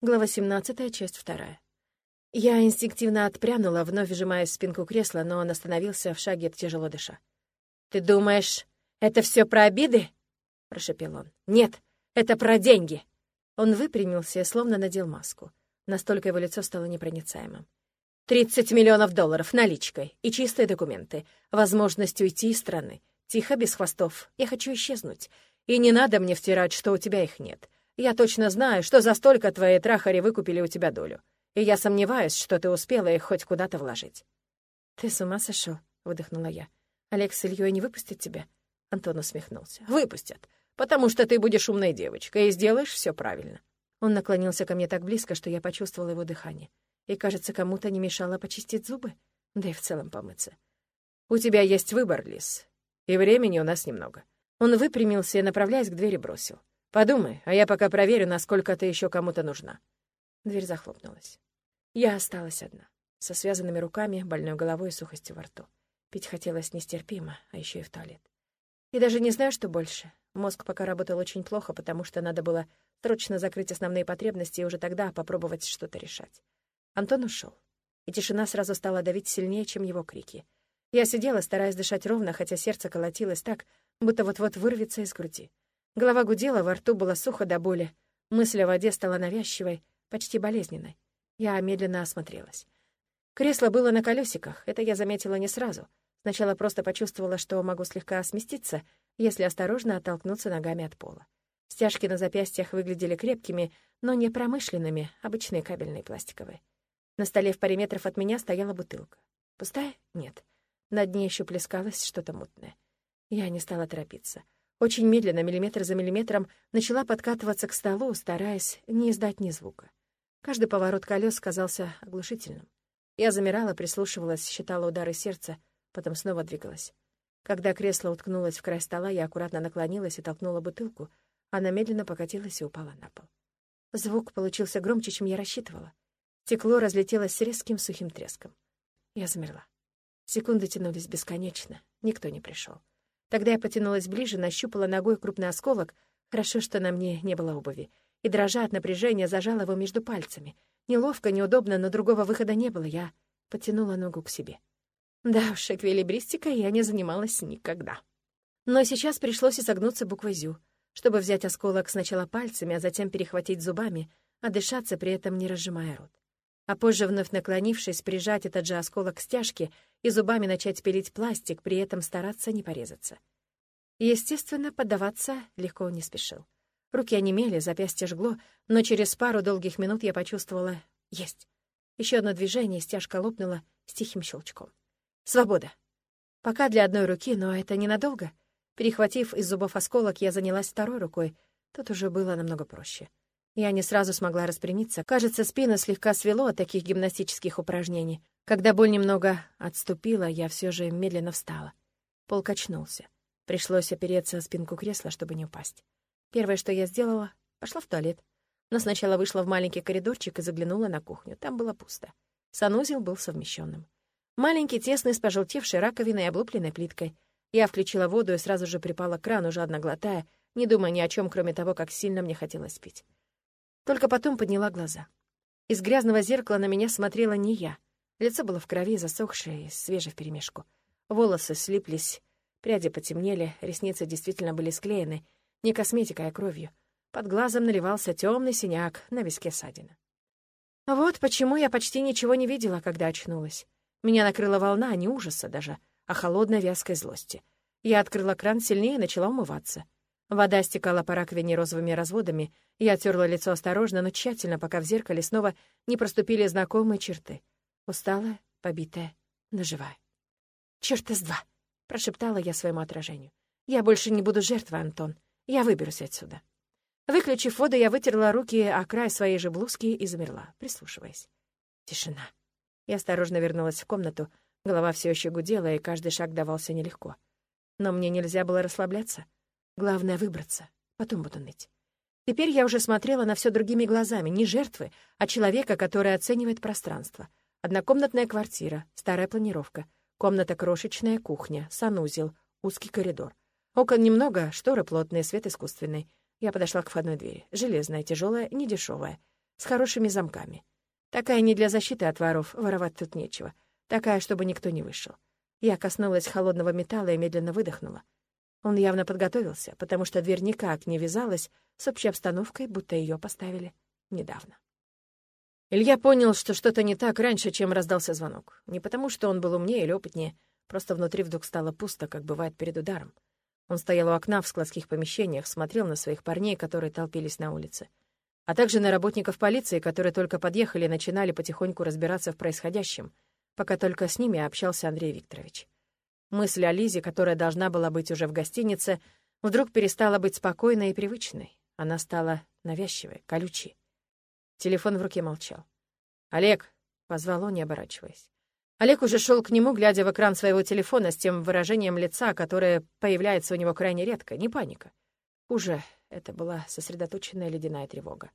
Глава 17, часть 2. Я инстинктивно отпрянула, вновь вжимаясь в спинку кресла, но он остановился в шаге, тяжело дыша. «Ты думаешь, это все про обиды?» — прошепел он. «Нет, это про деньги!» Он выпрямился словно надел маску. Настолько его лицо стало непроницаемым. «Тридцать миллионов долларов наличкой и чистые документы. Возможность уйти из страны. Тихо, без хвостов. Я хочу исчезнуть. И не надо мне втирать, что у тебя их нет. Я точно знаю, что за столько твои трахари выкупили у тебя долю. И я сомневаюсь, что ты успела их хоть куда-то вложить». «Ты с ума сошел? выдохнула я. «Олег с Ильей не выпустят тебя?» Антон усмехнулся. «Выпустят, потому что ты будешь умной девочкой и сделаешь все правильно». Он наклонился ко мне так близко, что я почувствовала его дыхание. И, кажется, кому-то не мешало почистить зубы, да и в целом помыться. «У тебя есть выбор, Лис, и времени у нас немного». Он выпрямился и, направляясь к двери, бросил. Подумай, а я пока проверю, насколько ты еще кому-то нужна». Дверь захлопнулась. Я осталась одна, со связанными руками, больной головой и сухостью во рту. Пить хотелось нестерпимо, а еще и в туалет. И даже не знаю, что больше. Мозг пока работал очень плохо, потому что надо было срочно закрыть основные потребности и уже тогда попробовать что-то решать. Антон ушел, и тишина сразу стала давить сильнее, чем его крики. Я сидела, стараясь дышать ровно, хотя сердце колотилось так, будто вот-вот вырвется из груди. Голова гудела, во рту было сухо до боли. Мысль о воде стала навязчивой, почти болезненной. Я медленно осмотрелась. Кресло было на колесиках, это я заметила не сразу. Сначала просто почувствовала, что могу слегка сместиться, если осторожно оттолкнуться ногами от пола. Стяжки на запястьях выглядели крепкими, но не промышленными, обычные кабельные пластиковые. На столе в паре метров от меня стояла бутылка. Пустая? Нет. На дне еще плескалось что-то мутное. Я не стала торопиться. Очень медленно, миллиметр за миллиметром, начала подкатываться к столу, стараясь не издать ни звука. Каждый поворот колес казался оглушительным. Я замирала, прислушивалась, считала удары сердца, потом снова двигалась. Когда кресло уткнулось в край стола, я аккуратно наклонилась и толкнула бутылку. Она медленно покатилась и упала на пол. Звук получился громче, чем я рассчитывала. Текло разлетелось с резким сухим треском. Я замерла. Секунды тянулись бесконечно, никто не пришел. Тогда я потянулась ближе, нащупала ногой крупный осколок, хорошо, что на мне не было обуви, и, дрожа от напряжения, зажала его между пальцами. Неловко, неудобно, но другого выхода не было, я потянула ногу к себе. Да уж, эквилибристикой я не занималась никогда. Но сейчас пришлось изогнуться буквой «зю», чтобы взять осколок сначала пальцами, а затем перехватить зубами, а дышаться при этом не разжимая рот. А позже, вновь наклонившись, прижать этот же осколок к стяжке и зубами начать пилить пластик, при этом стараться не порезаться. Естественно, поддаваться легко не спешил. Руки онемели, запястье жгло, но через пару долгих минут я почувствовала «Есть». Еще одно движение, стяжка лопнула с тихим щелчком. Свобода. Пока для одной руки, но это ненадолго. Перехватив из зубов осколок, я занялась второй рукой. Тут уже было намного проще. Я не сразу смогла распрямиться. Кажется, спину слегка свело от таких гимнастических упражнений. Когда боль немного отступила, я все же медленно встала. Пол качнулся. Пришлось опереться о спинку кресла, чтобы не упасть. Первое, что я сделала, пошла в туалет. Но сначала вышла в маленький коридорчик и заглянула на кухню. Там было пусто. Санузел был совмещенным. Маленький, тесный, с пожелтевшей раковиной и облупленной плиткой. Я включила воду и сразу же припала к крану, жадно глотая, не думая ни о чем, кроме того, как сильно мне хотелось пить. Только потом подняла глаза. Из грязного зеркала на меня смотрела не я — Лицо было в крови, засохшее и свежее вперемешку. Волосы слиплись, пряди потемнели, ресницы действительно были склеены, не косметикой, а кровью. Под глазом наливался темный синяк, на виске ссадина. Вот почему я почти ничего не видела, когда очнулась. Меня накрыла волна не ужаса даже, а холодной вязкой злости. Я открыла кран сильнее и начала умываться. Вода стекала по раковине розовыми разводами, я терла лицо осторожно, но тщательно, пока в зеркале снова не проступили знакомые черты — Усталая, побитая, но живая. «Чёрт из два!» — прошептала я своему отражению. «Я больше не буду жертвой, Антон. Я выберусь отсюда». Выключив воду, я вытерла руки о край своей же блузки и замерла, прислушиваясь. Тишина. Я осторожно вернулась в комнату. Голова все еще гудела, и каждый шаг давался нелегко. Но мне нельзя было расслабляться. Главное — выбраться. Потом буду ныть. Теперь я уже смотрела на все другими глазами, не жертвы, а человека, который оценивает пространство. Однокомнатная квартира, старая планировка, комната крошечная, кухня, санузел, узкий коридор. Окон немного, шторы плотные, свет искусственный. Я подошла к входной двери. Железная, тяжелая, недешевая. с хорошими замками. Такая не для защиты от воров, воровать тут нечего. Такая, чтобы никто не вышел. Я коснулась холодного металла и медленно выдохнула. Он явно подготовился, потому что дверь никак не вязалась с общей обстановкой, будто ее поставили недавно. Илья понял, что что-то не так раньше, чем раздался звонок. Не потому, что он был умнее или опытнее, просто внутри вдруг стало пусто, как бывает перед ударом. Он стоял у окна в складских помещениях, смотрел на своих парней, которые толпились на улице, а также на работников полиции, которые только подъехали и начинали потихоньку разбираться в происходящем, пока только с ними общался Андрей Викторович. Мысль о Лизе, которая должна была быть уже в гостинице, вдруг перестала быть спокойной и привычной. Она стала навязчивой, колючей. Телефон в руке молчал. «Олег!» — позвал он, не оборачиваясь. Олег уже шел к нему, глядя в экран своего телефона с тем выражением лица, которое появляется у него крайне редко, не паника. Уже это была сосредоточенная ледяная тревога.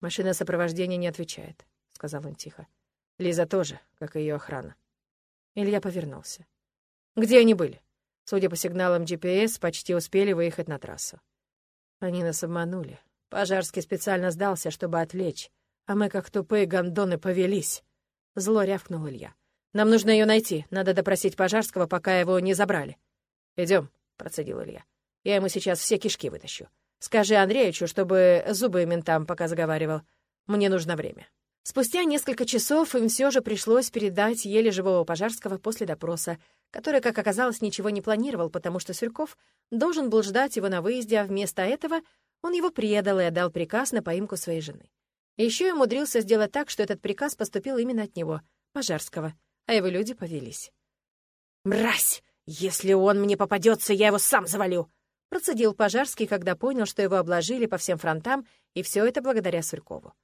«Машина сопровождения не отвечает», — сказал он тихо. «Лиза тоже, как и ее охрана». Илья повернулся. «Где они были?» Судя по сигналам GPS, почти успели выехать на трассу. Они нас обманули, Пожарский специально сдался, чтобы отвлечь, а мы, как тупые гондоны, повелись. Зло рявкнул Илья. «Нам нужно ее найти. Надо допросить Пожарского, пока его не забрали». Идем, процедил Илья. «Я ему сейчас все кишки вытащу. Скажи Андреевичу, чтобы зубы ментам пока заговаривал. Мне нужно время». Спустя несколько часов им все же пришлось передать еле живого Пожарского после допроса, который, как оказалось, ничего не планировал, потому что Сюрков должен был ждать его на выезде, а вместо этого он его предал и отдал приказ на поимку своей жены. Еще и умудрился сделать так, что этот приказ поступил именно от него, Пожарского, а его люди повелись. «Мразь! Если он мне попадется, я его сам завалю!» Процедил Пожарский, когда понял, что его обложили по всем фронтам, и все это благодаря Сурькову.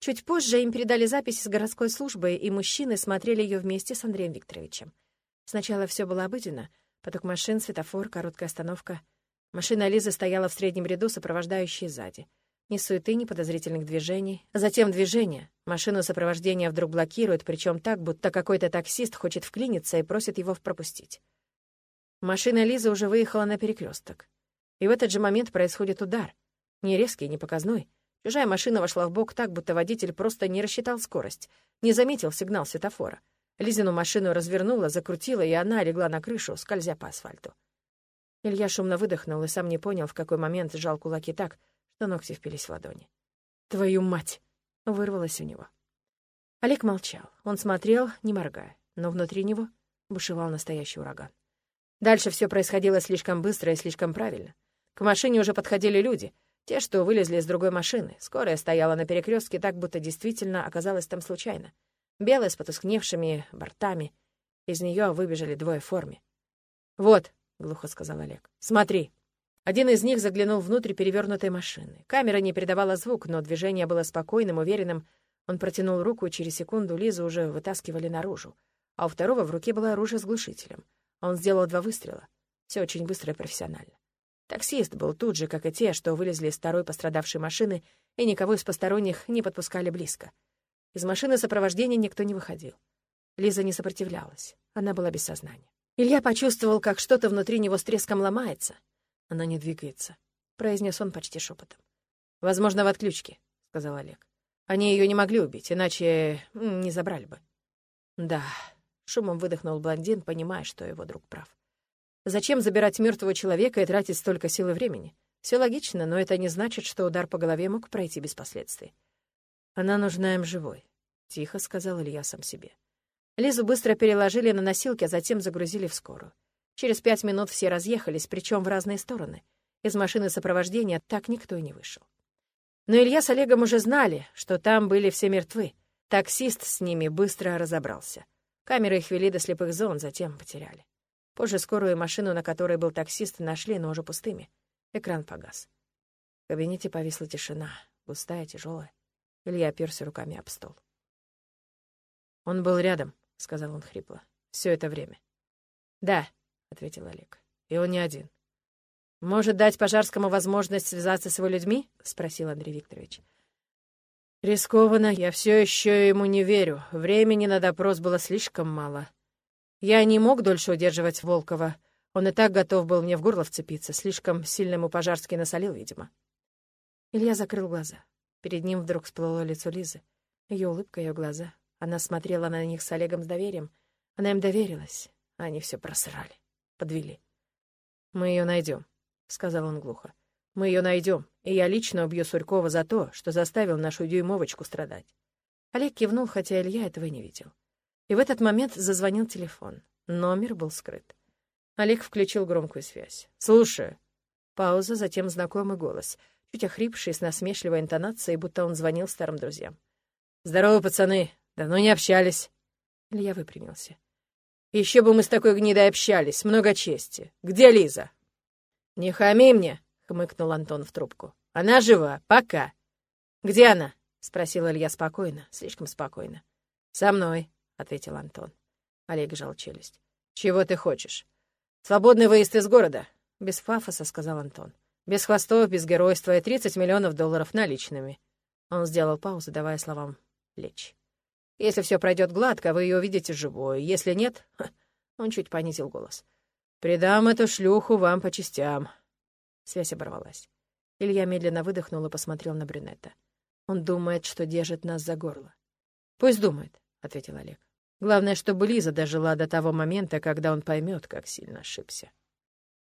Чуть позже им передали запись из городской службы, и мужчины смотрели ее вместе с Андреем Викторовичем. Сначала все было обыденно. Поток машин, светофор, короткая остановка — Машина Лизы стояла в среднем ряду, сопровождающей сзади. Ни суеты, ни подозрительных движений. Затем движение. Машину сопровождения вдруг блокируют, причем так, будто какой-то таксист хочет вклиниться и просит его пропустить. Машина Лизы уже выехала на перекресток. И в этот же момент происходит удар. Не резкий, не показной. Чужая машина вошла в бок так, будто водитель просто не рассчитал скорость, не заметил сигнал светофора. Лизину машину развернула, закрутила, и она легла на крышу, скользя по асфальту. Илья шумно выдохнул и сам не понял, в какой момент сжал кулаки так, что ногти впились в ладони. «Твою мать!» — вырвалось у него. Олег молчал. Он смотрел, не моргая, но внутри него бушевал настоящий ураган. Дальше все происходило слишком быстро и слишком правильно. К машине уже подходили люди, те, что вылезли из другой машины. Скорая стояла на перекрестке так, будто действительно оказалась там случайно. Белая с потускневшими бортами. Из нее выбежали двое в форме. «Вот», — глухо сказал Олег. «Смотри». Один из них заглянул внутрь перевернутой машины. Камера не передавала звук, но движение было спокойным, уверенным. Он протянул руку, и через секунду Лизу уже вытаскивали наружу. А у второго в руке было оружие с глушителем. Он сделал два выстрела. Все очень быстро и профессионально. Таксист был тут же, как и те, что вылезли из второй пострадавшей машины, и никого из посторонних не подпускали близко. Из машины сопровождения никто не выходил. Лиза не сопротивлялась. Она была без сознания. Илья почувствовал, как что-то внутри него с треском ломается. Она не двигается, произнес он почти шепотом. Возможно, в отключке, сказал Олег. Они ее не могли убить, иначе не забрали бы. Да, шумом выдохнул блондин, понимая, что его друг прав. Зачем забирать мертвого человека и тратить столько сил и времени? Все логично, но это не значит, что удар по голове мог пройти без последствий. Она нужна им живой, тихо сказал Илья сам себе. Лизу быстро переложили на носилки, а затем загрузили в скорую. Через пять минут все разъехались, причем в разные стороны. Из машины сопровождения так никто и не вышел. Но Илья с Олегом уже знали, что там были все мертвы. Таксист с ними быстро разобрался. Камеры их вели до слепых зон, затем потеряли. Позже скорую машину, на которой был таксист, нашли, но уже пустыми. Экран погас. В кабинете повисла тишина, густая, тяжелая. Илья оперся руками об стол. Он был рядом, — сказал он хрипло. Все это время». «Да», — ответил Олег. «И он не один». «Может дать Пожарскому возможность связаться с его людьми?» — спросил Андрей Викторович. «Рискованно. Я все еще ему не верю. Времени на допрос было слишком мало. Я не мог дольше удерживать Волкова. Он и так готов был мне в горло вцепиться. Слишком сильно ему Пожарский насолил, видимо». Илья закрыл глаза. Перед ним вдруг всплыло лицо Лизы. Ее улыбка, ее глаза. Она смотрела на них с Олегом с доверием. Она им доверилась. Они все просрали. Подвели. «Мы ее найдем», — сказал он глухо. «Мы ее найдем, и я лично убью Сурькова за то, что заставил нашу дюймовочку страдать». Олег кивнул, хотя Илья этого не видел. И в этот момент зазвонил телефон. Номер был скрыт. Олег включил громкую связь. «Слушаю». Пауза, затем знакомый голос, чуть охрипший, с насмешливой интонацией, будто он звонил старым друзьям. «Здорово, пацаны! Давно не общались!» Илья выпрямился. «Еще бы мы с такой гнидой общались, много чести. Где Лиза?» «Не хами мне!» — хмыкнул Антон в трубку. «Она жива, пока!» «Где она?» — спросил Илья спокойно, слишком спокойно. «Со мной», — ответил Антон. Олег жал челюсть. «Чего ты хочешь?» «Свободный выезд из города», — без фафоса сказал Антон. «Без хвостов, без геройства и 30 миллионов долларов наличными». Он сделал паузу, давая словам лечь. «Если все пройдет гладко, вы ее увидите живой. Если нет...» Он чуть понизил голос. «Предам эту шлюху вам по частям». Связь оборвалась. Илья медленно выдохнул и посмотрел на брюнета. Он думает, что держит нас за горло. «Пусть думает», — ответил Олег. «Главное, чтобы Лиза дожила до того момента, когда он поймет, как сильно ошибся».